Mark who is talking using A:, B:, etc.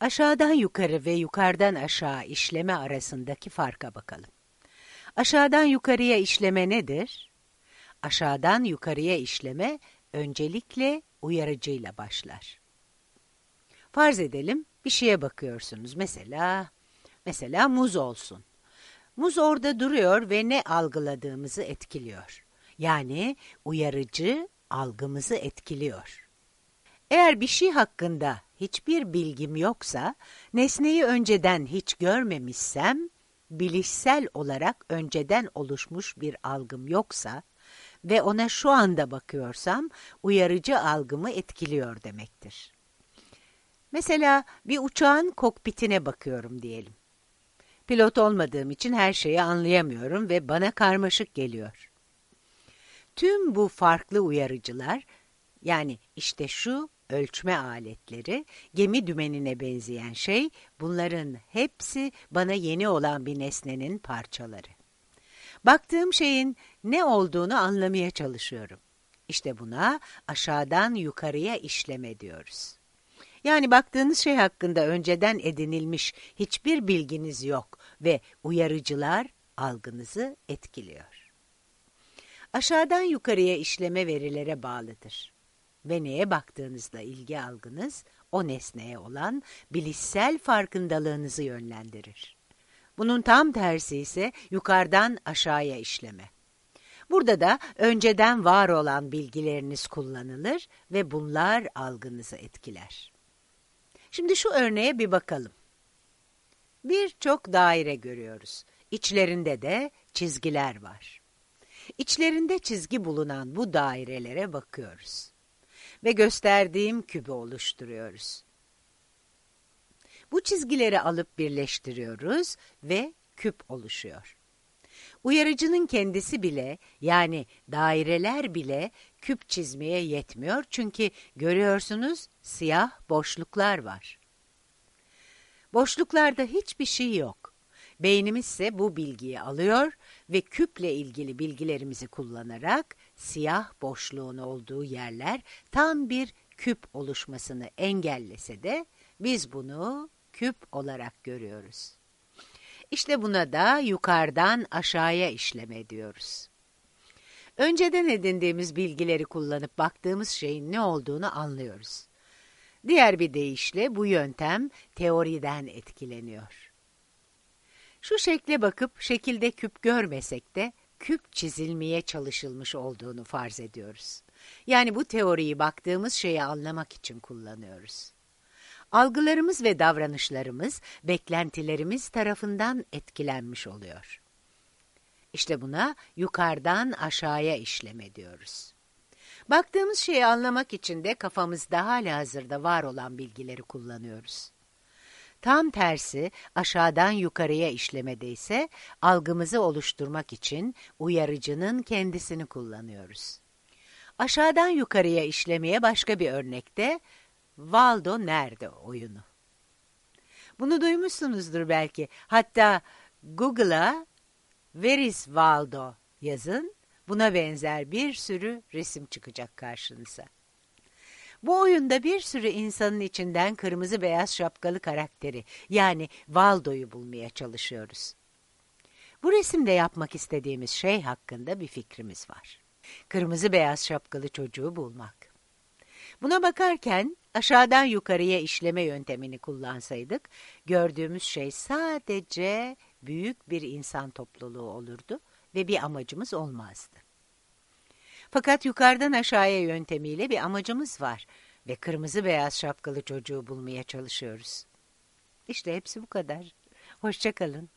A: Aşağıdan yukarı ve yukarıdan aşağı işleme arasındaki farka bakalım. Aşağıdan yukarıya işleme nedir? Aşağıdan yukarıya işleme öncelikle uyarıcıyla başlar. Farz edelim bir şeye bakıyorsunuz. Mesela mesela muz olsun. Muz orada duruyor ve ne algıladığımızı etkiliyor. Yani uyarıcı algımızı etkiliyor. Eğer bir şey hakkında hiçbir bilgim yoksa, nesneyi önceden hiç görmemişsem, bilişsel olarak önceden oluşmuş bir algım yoksa ve ona şu anda bakıyorsam, uyarıcı algımı etkiliyor demektir. Mesela bir uçağın kokpitine bakıyorum diyelim. Pilot olmadığım için her şeyi anlayamıyorum ve bana karmaşık geliyor. Tüm bu farklı uyarıcılar, yani işte şu ölçme aletleri, gemi dümenine benzeyen şey, bunların hepsi bana yeni olan bir nesnenin parçaları. Baktığım şeyin ne olduğunu anlamaya çalışıyorum. İşte buna aşağıdan yukarıya işleme diyoruz. Yani baktığınız şey hakkında önceden edinilmiş hiçbir bilginiz yok ve uyarıcılar algınızı etkiliyor. Aşağıdan yukarıya işleme verilere bağlıdır. Ve neye baktığınızda ilgi algınız o nesneye olan bilişsel farkındalığınızı yönlendirir. Bunun tam tersi ise yukarıdan aşağıya işleme. Burada da önceden var olan bilgileriniz kullanılır ve bunlar algınızı etkiler. Şimdi şu örneğe bir bakalım. Birçok daire görüyoruz. İçlerinde de çizgiler var. İçlerinde çizgi bulunan bu dairelere bakıyoruz. Ve gösterdiğim kübü oluşturuyoruz. Bu çizgileri alıp birleştiriyoruz ve küp oluşuyor. Uyarıcının kendisi bile yani daireler bile küp çizmeye yetmiyor çünkü görüyorsunuz siyah boşluklar var. Boşluklarda hiçbir şey yok. Beynimiz ise bu bilgiyi alıyor ve küple ilgili bilgilerimizi kullanarak siyah boşluğun olduğu yerler tam bir küp oluşmasını engellese de biz bunu küp olarak görüyoruz. İşte buna da yukarıdan aşağıya işleme diyoruz. Önceden edindiğimiz bilgileri kullanıp baktığımız şeyin ne olduğunu anlıyoruz. Diğer bir deyişle bu yöntem teoriden etkileniyor. Şu şekle bakıp şekilde küp görmesek de küp çizilmeye çalışılmış olduğunu farz ediyoruz. Yani bu teoriyi baktığımız şeyi anlamak için kullanıyoruz. Algılarımız ve davranışlarımız beklentilerimiz tarafından etkilenmiş oluyor. İşte buna yukarıdan aşağıya işleme diyoruz. Baktığımız şeyi anlamak için de kafamızda hala hazırda var olan bilgileri kullanıyoruz. Tam tersi aşağıdan yukarıya işlemede ise algımızı oluşturmak için uyarıcının kendisini kullanıyoruz. Aşağıdan yukarıya işlemeye başka bir örnekte Valdo nerede oyunu. Bunu duymuşsunuzdur belki. Hatta Google'a Where is Waldo yazın. Buna benzer bir sürü resim çıkacak karşınıza. Bu oyunda bir sürü insanın içinden kırmızı beyaz şapkalı karakteri yani Waldo'yu bulmaya çalışıyoruz. Bu resimde yapmak istediğimiz şey hakkında bir fikrimiz var. Kırmızı beyaz şapkalı çocuğu bulmak. Buna bakarken aşağıdan yukarıya işleme yöntemini kullansaydık, gördüğümüz şey sadece büyük bir insan topluluğu olurdu ve bir amacımız olmazdı. Fakat yukarıdan aşağıya yöntemiyle bir amacımız var ve kırmızı beyaz şapkalı çocuğu bulmaya çalışıyoruz. İşte hepsi bu kadar. Hoşçakalın.